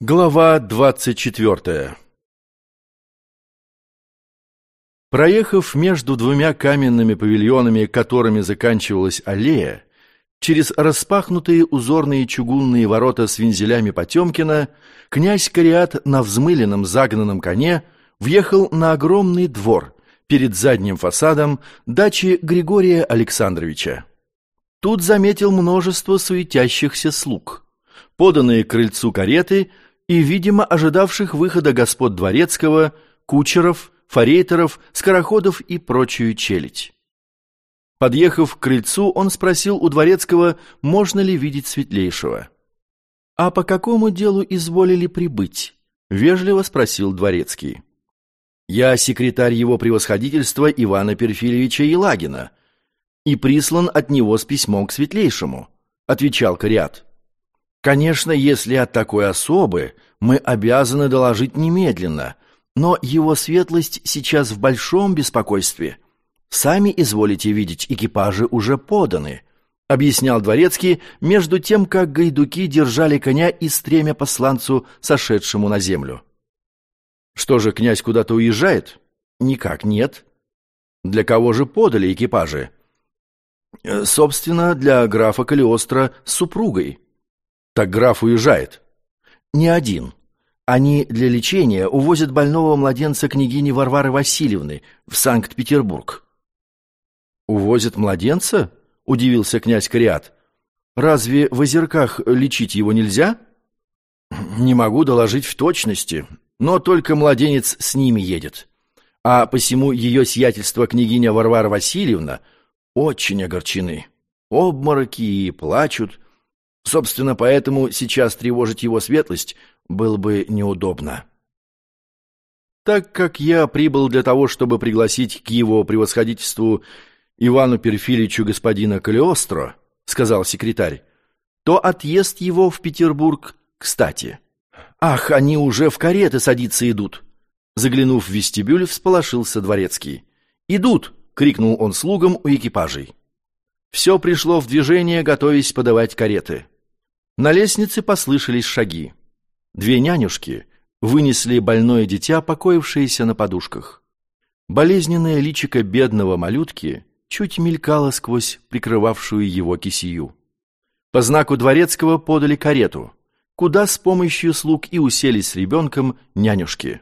Глава двадцать четвертая Проехав между двумя каменными павильонами, которыми заканчивалась аллея, через распахнутые узорные чугунные ворота с вензелями Потемкина, князь Кариат на взмыленном загнанном коне въехал на огромный двор перед задним фасадом дачи Григория Александровича. Тут заметил множество суетящихся слуг. Поданные к крыльцу кареты – и, видимо, ожидавших выхода господ Дворецкого, кучеров, форейтеров, скороходов и прочую челядь. Подъехав к крыльцу, он спросил у Дворецкого, можно ли видеть Светлейшего. «А по какому делу изволили прибыть?» — вежливо спросил Дворецкий. «Я секретарь его превосходительства Ивана Перфильевича Елагина и прислан от него с письмом к Светлейшему», — отвечал Кориат. Конечно, если от такой особы, мы обязаны доложить немедленно, но его светлость сейчас в большом беспокойстве. Сами изволите видеть, экипажи уже поданы, объяснял дворецкий, между тем, как гайдуки держали коня и стремя посланцу, сошедшему на землю. Что же, князь куда-то уезжает? Никак нет. Для кого же подали экипажи? Э, собственно, для графа Калиостро с супругой. Так граф уезжает. Не один. Они для лечения увозят больного младенца княгини Варвары Васильевны в Санкт-Петербург. Увозят младенца? Удивился князь Кориат. Разве в озерках лечить его нельзя? Не могу доложить в точности, но только младенец с ними едет. А посему ее сиятельство княгиня Варвара Васильевна очень огорчены. Обмороки и плачут, Собственно, поэтому сейчас тревожить его светлость было бы неудобно. Так как я прибыл для того, чтобы пригласить к его превосходительству Ивану Перфильевичу господина Калиостро, сказал секретарь, то отъезд его в Петербург кстати. Ах, они уже в кареты садиться идут. Заглянув в вестибюль, всполошился дворецкий. «Идут!» — крикнул он слугам у экипажей. Все пришло в движение, готовясь подавать кареты. На лестнице послышались шаги. Две нянюшки вынесли больное дитя, покоившееся на подушках. Болезненное личико бедного малютки чуть мелькало сквозь прикрывавшую его кисию. По знаку дворецкого подали карету, куда с помощью слуг и уселись с ребенком нянюшки.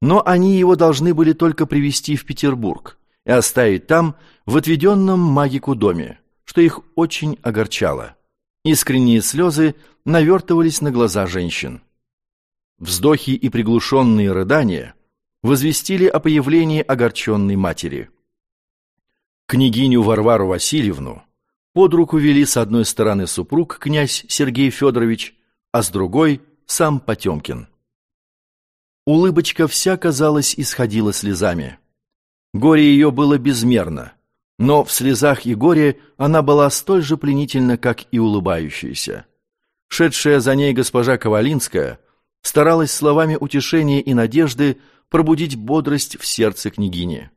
Но они его должны были только привести в Петербург и оставить там, в отведенном магику доме, что их очень огорчало. Искренние слезы навертывались на глаза женщин. Вздохи и приглушенные рыдания возвестили о появлении огорченной матери. Княгиню Варвару Васильевну под руку вели с одной стороны супруг князь Сергей Федорович, а с другой — сам Потемкин. Улыбочка вся, казалось, исходила слезами. Горе ее было безмерно, но в слезах и горе она была столь же пленительна, как и улыбающаяся. Шедшая за ней госпожа Ковалинская старалась словами утешения и надежды пробудить бодрость в сердце княгини.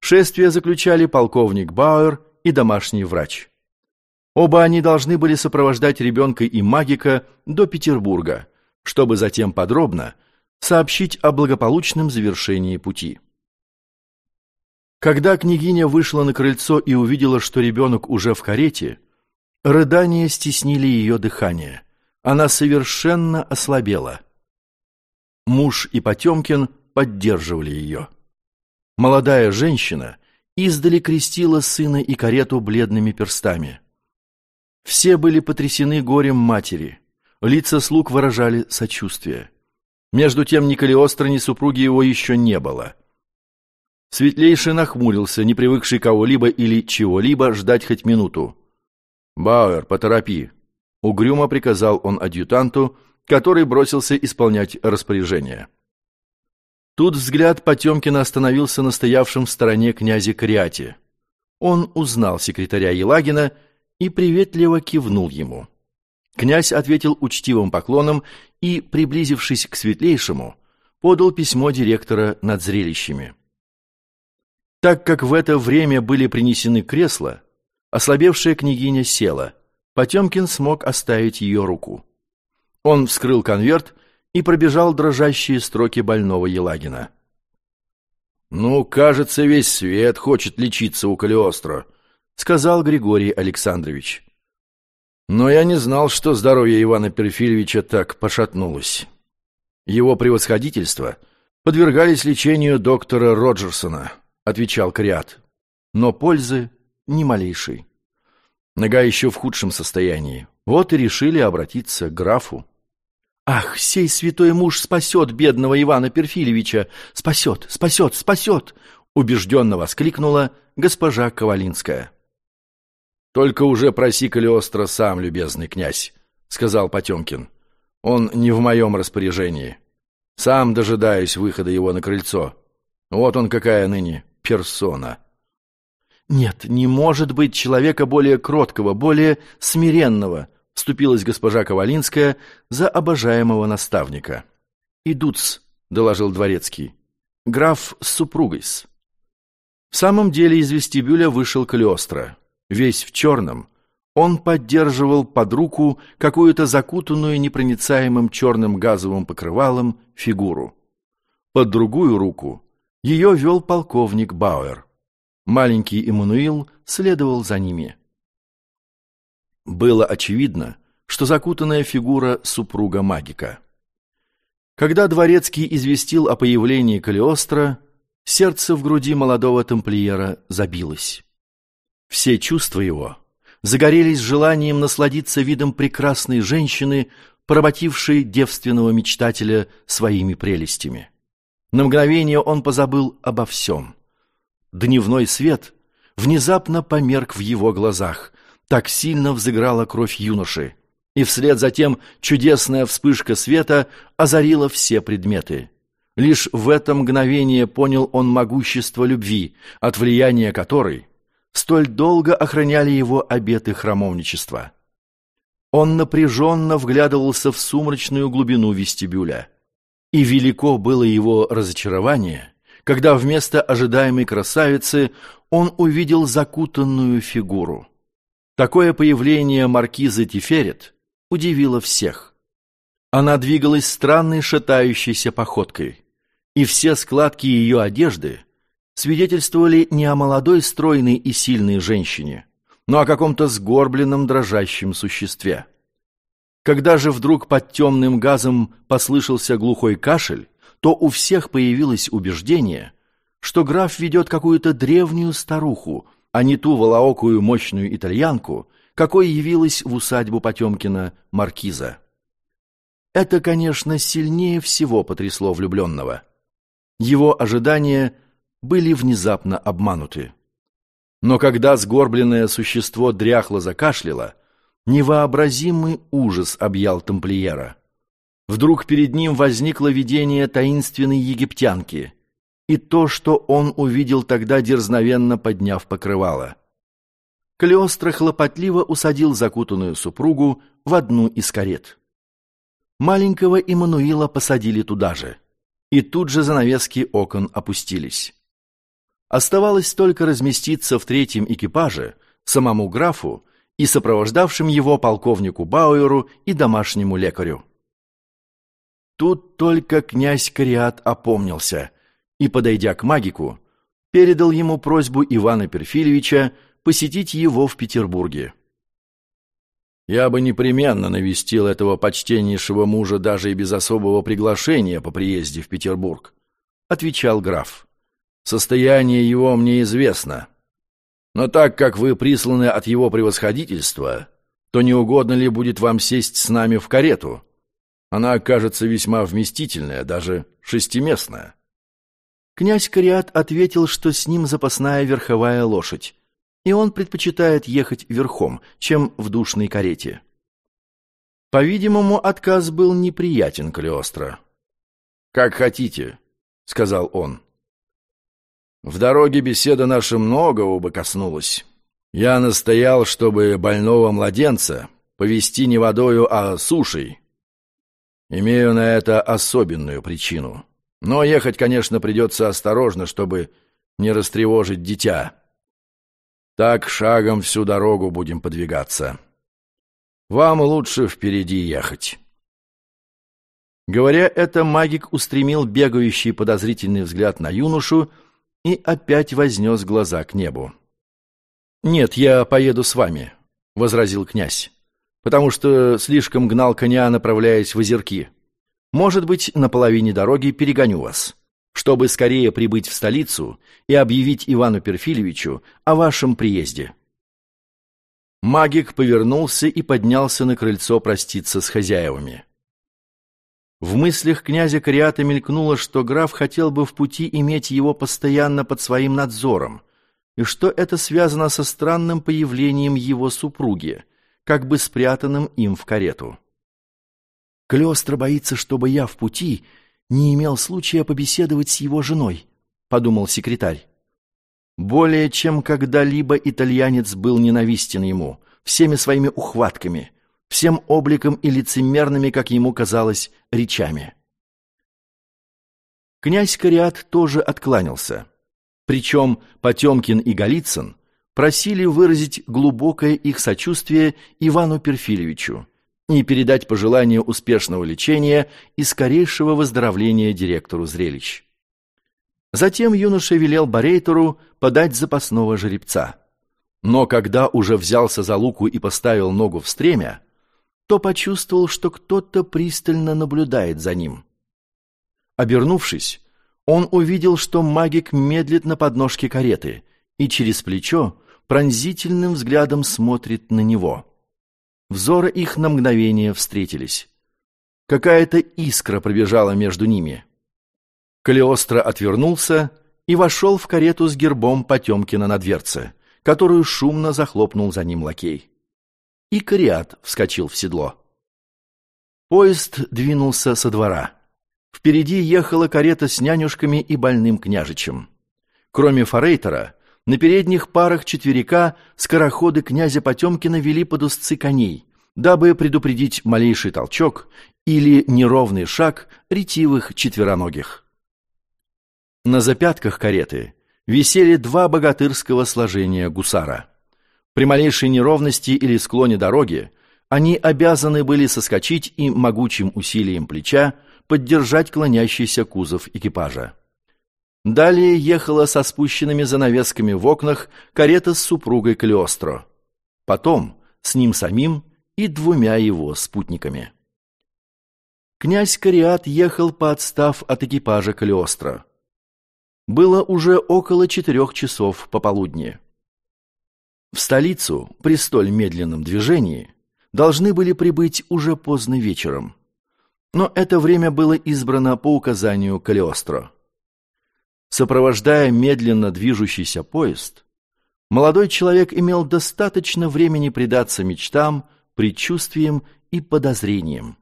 Шествие заключали полковник Бауэр и домашний врач. Оба они должны были сопровождать ребенка и магика до Петербурга, чтобы затем подробно сообщить о благополучном завершении пути. Когда княгиня вышла на крыльцо и увидела, что ребенок уже в карете, рыдания стеснили ее дыхание. Она совершенно ослабела. Муж и Потемкин поддерживали ее. Молодая женщина издали крестила сына и карету бледными перстами. Все были потрясены горем матери. Лица слуг выражали сочувствие. Между тем ни Калиостро, ни супруги его еще не было. Светлейший нахмурился, не привыкший кого-либо или чего-либо ждать хоть минуту. «Бауэр, поторопи!» — угрюмо приказал он адъютанту, который бросился исполнять распоряжение. Тут взгляд Потемкина остановился на стоявшем в стороне князе Криате. Он узнал секретаря Елагина и приветливо кивнул ему. Князь ответил учтивым поклоном и, приблизившись к светлейшему, подал письмо директора над зрелищами. Так как в это время были принесены кресла, ослабевшая княгиня села. Потемкин смог оставить ее руку. Он вскрыл конверт и пробежал дрожащие строки больного Елагина. «Ну, кажется, весь свет хочет лечиться у Калиостро», — сказал Григорий Александрович. Но я не знал, что здоровье Ивана Перфильевича так пошатнулось. Его превосходительство подвергались лечению доктора Роджерсона, отвечал Криат. Но пользы ни малейшей. Нога еще в худшем состоянии. Вот и решили обратиться к графу. «Ах, сей святой муж спасет бедного Ивана Перфильевича! Спасет, спасет, спасет!» убежденно воскликнула госпожа Ковалинская. «Только уже проси Калиостро сам, любезный князь», — сказал Потемкин. «Он не в моем распоряжении. Сам дожидаюсь выхода его на крыльцо. Вот он какая ныне персона». «Нет, не может быть человека более кроткого, более смиренного», — вступилась госпожа Ковалинская за обожаемого наставника. «Идут-с», — доложил дворецкий. «Граф с супругой-с». В самом деле из вестибюля вышел Калиостро весь в черном, он поддерживал под руку какую-то закутанную непроницаемым черным газовым покрывалом фигуру. Под другую руку ее вел полковник Бауэр. Маленький Эммануил следовал за ними. Было очевидно, что закутанная фигура супруга магика. Когда Дворецкий известил о появлении Калиостро, сердце в груди молодого тамплиера забилось. Все чувства его загорелись желанием насладиться видом прекрасной женщины, поработившей девственного мечтателя своими прелестями. На мгновение он позабыл обо всем. Дневной свет внезапно померк в его глазах, так сильно взыграла кровь юноши, и вслед за тем чудесная вспышка света озарила все предметы. Лишь в это мгновение понял он могущество любви, от влияния которой – столь долго охраняли его обеты храмовничества. Он напряженно вглядывался в сумрачную глубину вестибюля. И велико было его разочарование, когда вместо ожидаемой красавицы он увидел закутанную фигуру. Такое появление маркизы Тиферет удивило всех. Она двигалась странной шатающейся походкой, и все складки ее одежды свидетельствовали не о молодой, стройной и сильной женщине, но о каком-то сгорбленном, дрожащем существе. Когда же вдруг под темным газом послышался глухой кашель, то у всех появилось убеждение, что граф ведет какую-то древнюю старуху, а не ту волоокую мощную итальянку, какой явилась в усадьбу Потемкина маркиза. Это, конечно, сильнее всего потрясло влюбленного. Его ожидания были внезапно обмануты. Но когда сгорбленное существо дряхло закашляло, невообразимый ужас объял тамплиера. Вдруг перед ним возникло видение таинственной египтянки, и то, что он увидел тогда, дерзновенно подняв покрывало. Калиостро хлопотливо усадил закутанную супругу в одну из карет. Маленького Иммануила посадили туда же, и тут же занавески окон опустились. Оставалось только разместиться в третьем экипаже самому графу и сопровождавшим его полковнику Бауэру и домашнему лекарю. Тут только князь Кариат опомнился и, подойдя к магику, передал ему просьбу Ивана Перфильевича посетить его в Петербурге. «Я бы непременно навестил этого почтеннейшего мужа даже и без особого приглашения по приезде в Петербург», — отвечал граф. Состояние его мне известно. Но так как вы присланы от его превосходительства, то не угодно ли будет вам сесть с нами в карету? Она окажется весьма вместительная, даже шестиместная». Князь Кариат ответил, что с ним запасная верховая лошадь, и он предпочитает ехать верхом, чем в душной карете. По-видимому, отказ был неприятен Калиостро. «Как хотите», — сказал он. В дороге беседа наша многого бы коснулась. Я настоял, чтобы больного младенца повести не водою, а сушей. Имею на это особенную причину. Но ехать, конечно, придется осторожно, чтобы не растревожить дитя. Так шагом всю дорогу будем подвигаться. Вам лучше впереди ехать. Говоря это, магик устремил бегающий подозрительный взгляд на юношу и опять вознес глаза к небу. «Нет, я поеду с вами», — возразил князь, «потому что слишком гнал коня, направляясь в озерки. Может быть, на половине дороги перегоню вас, чтобы скорее прибыть в столицу и объявить Ивану Перфильевичу о вашем приезде». Магик повернулся и поднялся на крыльцо проститься с хозяевами. В мыслях князя Кариата мелькнуло, что граф хотел бы в пути иметь его постоянно под своим надзором, и что это связано со странным появлением его супруги, как бы спрятанным им в карету. «Клеостро боится, чтобы я в пути не имел случая побеседовать с его женой», — подумал секретарь. Более чем когда-либо итальянец был ненавистен ему, всеми своими ухватками, всем обликом и лицемерными, как ему казалось, речами. Князь Кариат тоже откланялся. Причем Потемкин и Голицын просили выразить глубокое их сочувствие Ивану Перфильевичу и передать пожелание успешного лечения и скорейшего выздоровления директору зрелищ. Затем юноша велел Барейтору подать запасного жеребца. Но когда уже взялся за луку и поставил ногу в стремя, то почувствовал, что кто-то пристально наблюдает за ним. Обернувшись, он увидел, что магик медлит на подножке кареты и через плечо пронзительным взглядом смотрит на него. Взоры их на мгновение встретились. Какая-то искра пробежала между ними. Калиостро отвернулся и вошел в карету с гербом Потемкина на дверце, которую шумно захлопнул за ним лакей и Кориат вскочил в седло. Поезд двинулся со двора. Впереди ехала карета с нянюшками и больным княжичем. Кроме форейтера, на передних парах четверика скороходы князя Потемкина вели под узцы коней, дабы предупредить малейший толчок или неровный шаг ретивых четвероногих. На запятках кареты висели два богатырского сложения гусара. При малейшей неровности или склоне дороги они обязаны были соскочить и могучим усилием плеча поддержать клонящийся кузов экипажа. Далее ехала со спущенными занавесками в окнах карета с супругой Калиостро. Потом с ним самим и двумя его спутниками. Князь Кариат ехал, подстав от экипажа Калиостро. Было уже около четырех часов пополудни. В столицу при столь медленном движении должны были прибыть уже поздно вечером. Но это время было избрано по указанию Калиостро. Сопровождая медленно движущийся поезд, молодой человек имел достаточно времени предаться мечтам, предчувствиям и подозрениям.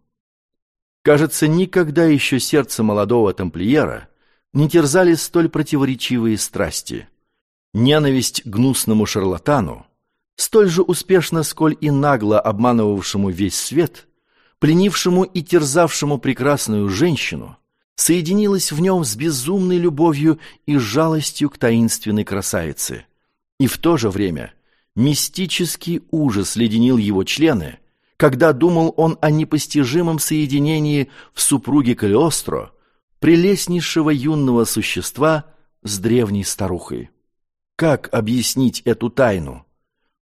Кажется, никогда еще сердце молодого тамплиера не терзали столь противоречивые страсти – Ненависть гнусному шарлатану, столь же успешно, сколь и нагло обманывавшему весь свет, пленившему и терзавшему прекрасную женщину, соединилась в нем с безумной любовью и жалостью к таинственной красавице. И в то же время мистический ужас леденил его члены, когда думал он о непостижимом соединении в супруге Калиостро, прелестнейшего юного существа с древней старухой. Как объяснить эту тайну?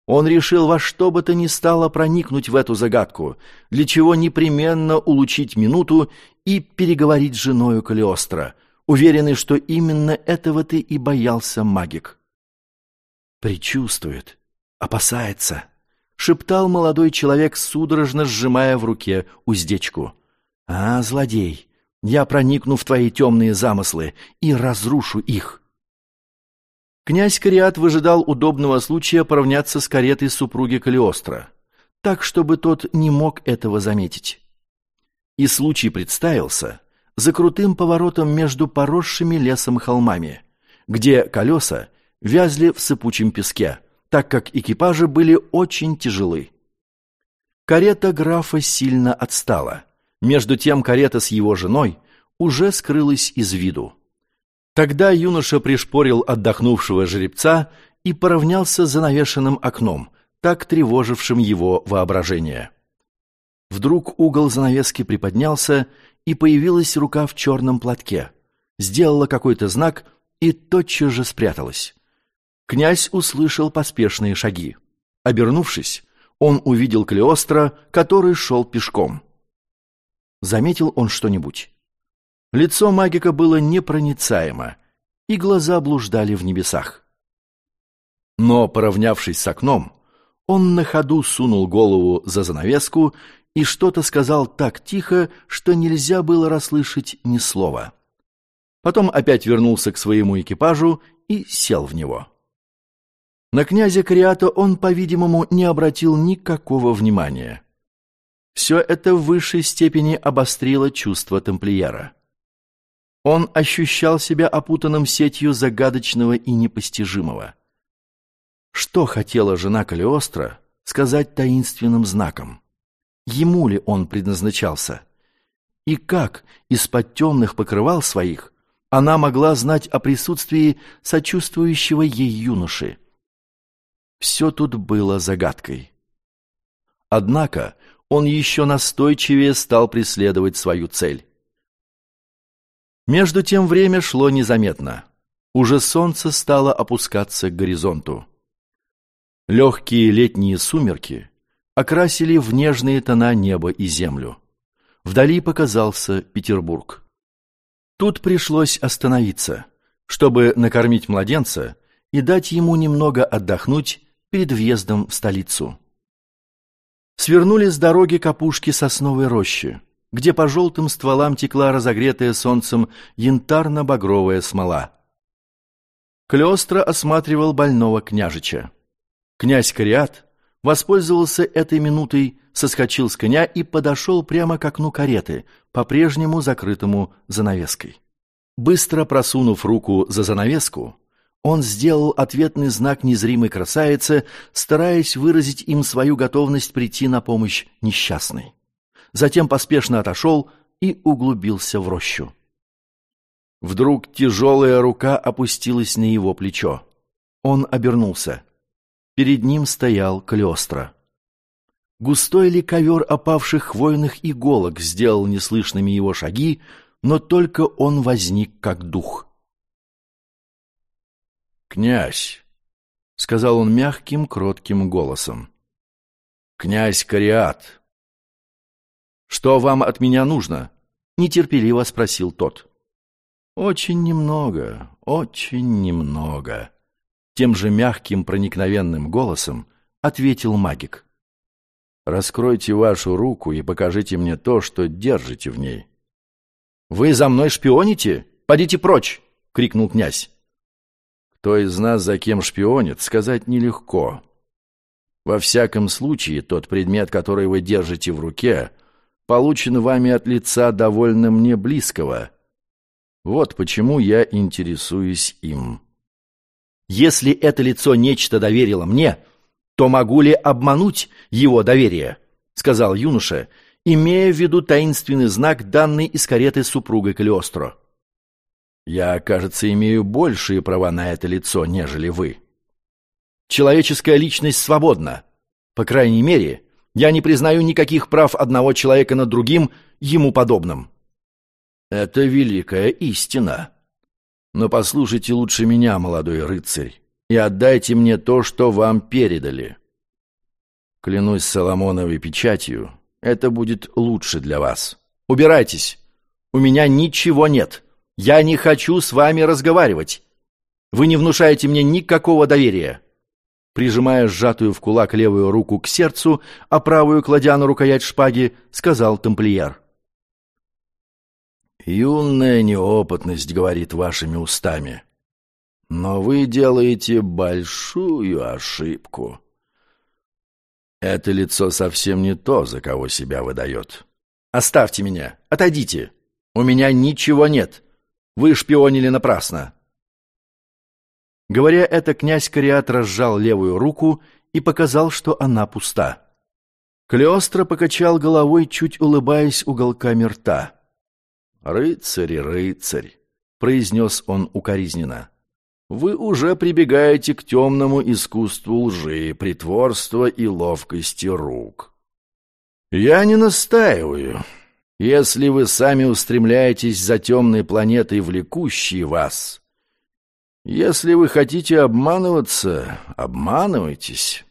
Он решил во что бы то ни стало проникнуть в эту загадку, для чего непременно улучить минуту и переговорить с женою Калиостро, уверенный, что именно этого ты и боялся магик. «Причувствует, опасается», — шептал молодой человек, судорожно сжимая в руке уздечку. «А, злодей, я проникну в твои темные замыслы и разрушу их». Князь Кариат выжидал удобного случая поравняться с каретой супруги Калиостро, так, чтобы тот не мог этого заметить. И случай представился за крутым поворотом между поросшими лесом холмами, где колеса вязли в сыпучем песке, так как экипажи были очень тяжелы. Карета графа сильно отстала. Между тем карета с его женой уже скрылась из виду. Тогда юноша пришпорил отдохнувшего жеребца и поравнялся с занавешенным окном, так тревожившим его воображение. Вдруг угол занавески приподнялся, и появилась рука в черном платке. Сделала какой-то знак и тотчас же спряталась. Князь услышал поспешные шаги. Обернувшись, он увидел Клеостро, который шел пешком. Заметил он что-нибудь? Лицо магика было непроницаемо, и глаза блуждали в небесах. Но, поравнявшись с окном, он на ходу сунул голову за занавеску и что-то сказал так тихо, что нельзя было расслышать ни слова. Потом опять вернулся к своему экипажу и сел в него. На князя Криата он, по-видимому, не обратил никакого внимания. Все это в высшей степени обострило чувство тамплиера. Он ощущал себя опутанным сетью загадочного и непостижимого. Что хотела жена Калиостро сказать таинственным знаком? Ему ли он предназначался? И как из-под темных покрывал своих она могла знать о присутствии сочувствующего ей юноши? Все тут было загадкой. Однако он еще настойчивее стал преследовать свою цель. Между тем время шло незаметно. Уже солнце стало опускаться к горизонту. Легкие летние сумерки окрасили в нежные тона небо и землю. Вдали показался Петербург. Тут пришлось остановиться, чтобы накормить младенца и дать ему немного отдохнуть перед въездом в столицу. Свернули с дороги капушки сосновой рощи, где по желтым стволам текла разогретая солнцем янтарно-багровая смола. Клеостро осматривал больного княжича. Князь Кориат воспользовался этой минутой, соскочил с коня и подошел прямо к окну кареты, по-прежнему закрытому занавеской. Быстро просунув руку за занавеску, он сделал ответный знак незримой красавице, стараясь выразить им свою готовность прийти на помощь несчастной. Затем поспешно отошел и углубился в рощу. Вдруг тяжелая рука опустилась на его плечо. Он обернулся. Перед ним стоял Клёстро. Густой ли ковер опавших хвойных иголок сделал неслышными его шаги, но только он возник как дух. «Князь!» — сказал он мягким, кротким голосом. «Князь Кариат!» «Что вам от меня нужно?» — нетерпеливо спросил тот. «Очень немного, очень немного», тем же мягким проникновенным голосом ответил магик. «Раскройте вашу руку и покажите мне то, что держите в ней». «Вы за мной шпионите? Подите прочь!» — крикнул князь. «Кто из нас за кем шпионит, сказать нелегко. Во всяком случае, тот предмет, который вы держите в руке, получен вами от лица довольно мне близкого. Вот почему я интересуюсь им». Если это лицо нечто доверило мне, то могу ли обмануть его доверие?» — сказал юноша, имея в виду таинственный знак, данный из кареты супругой Калиостро. «Я, кажется, имею большие права на это лицо, нежели вы. Человеческая личность свободна. По крайней мере, я не признаю никаких прав одного человека над другим, ему подобным». «Это великая истина», но послушайте лучше меня, молодой рыцарь, и отдайте мне то, что вам передали. Клянусь Соломоновой печатью, это будет лучше для вас. Убирайтесь. У меня ничего нет. Я не хочу с вами разговаривать. Вы не внушаете мне никакого доверия. Прижимая сжатую в кулак левую руку к сердцу, а правую кладя на рукоять шпаги, сказал тамплиер. Юная неопытность говорит вашими устами. Но вы делаете большую ошибку. Это лицо совсем не то, за кого себя выдает. Оставьте меня, отойдите. У меня ничего нет. Вы шпионили напрасно. Говоря это, князь Кориат разжал левую руку и показал, что она пуста. Клеостро покачал головой, чуть улыбаясь уголками рта. «Рыцарь, рыцарь!» — произнес он укоризненно. «Вы уже прибегаете к темному искусству лжи, притворства и ловкости рук». «Я не настаиваю. Если вы сами устремляетесь за темной планетой, влекущей вас, если вы хотите обманываться, обманывайтесь.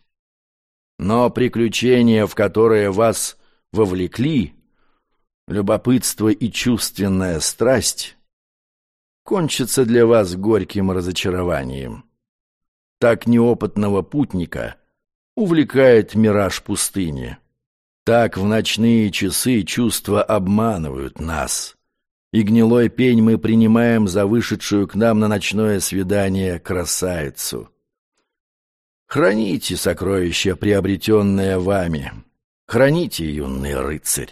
Но приключения, в которые вас вовлекли, любопытство и чувственная страсть, кончатся для вас горьким разочарованием. Так неопытного путника увлекает мираж пустыни. Так в ночные часы чувства обманывают нас и гнилой пень мы принимаем за вышедшую к нам на ночное свидание красавицу. Храните сокровища, приобретенное вами. Храните, юный рыцарь.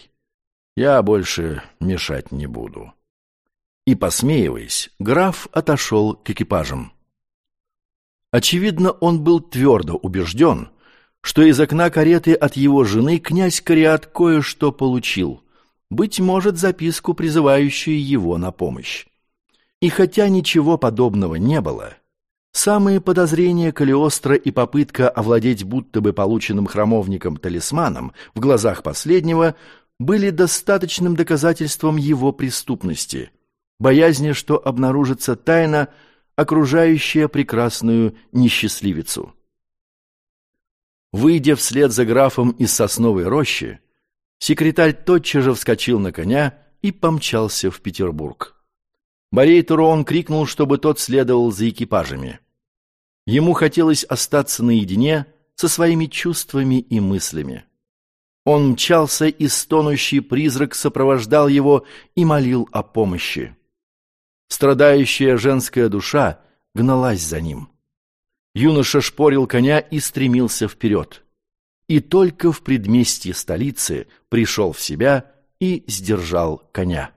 Я больше мешать не буду. И, посмеиваясь, граф отошел к экипажам. Очевидно, он был твердо убежден, что из окна кареты от его жены князь Кориат кое-что получил — быть может, записку, призывающую его на помощь. И хотя ничего подобного не было, самые подозрения Калиостро и попытка овладеть будто бы полученным храмовником талисманом в глазах последнего были достаточным доказательством его преступности, боязни, что обнаружится тайна, окружающая прекрасную несчастливицу. Выйдя вслед за графом из сосновой рощи, Секретарь тотчас же вскочил на коня и помчался в Петербург. Борей Турон крикнул, чтобы тот следовал за экипажами. Ему хотелось остаться наедине со своими чувствами и мыслями. Он мчался, и стонущий призрак сопровождал его и молил о помощи. Страдающая женская душа гналась за ним. Юноша шпорил коня и стремился вперед и только в предместье столицы пришел в себя и сдержал коня.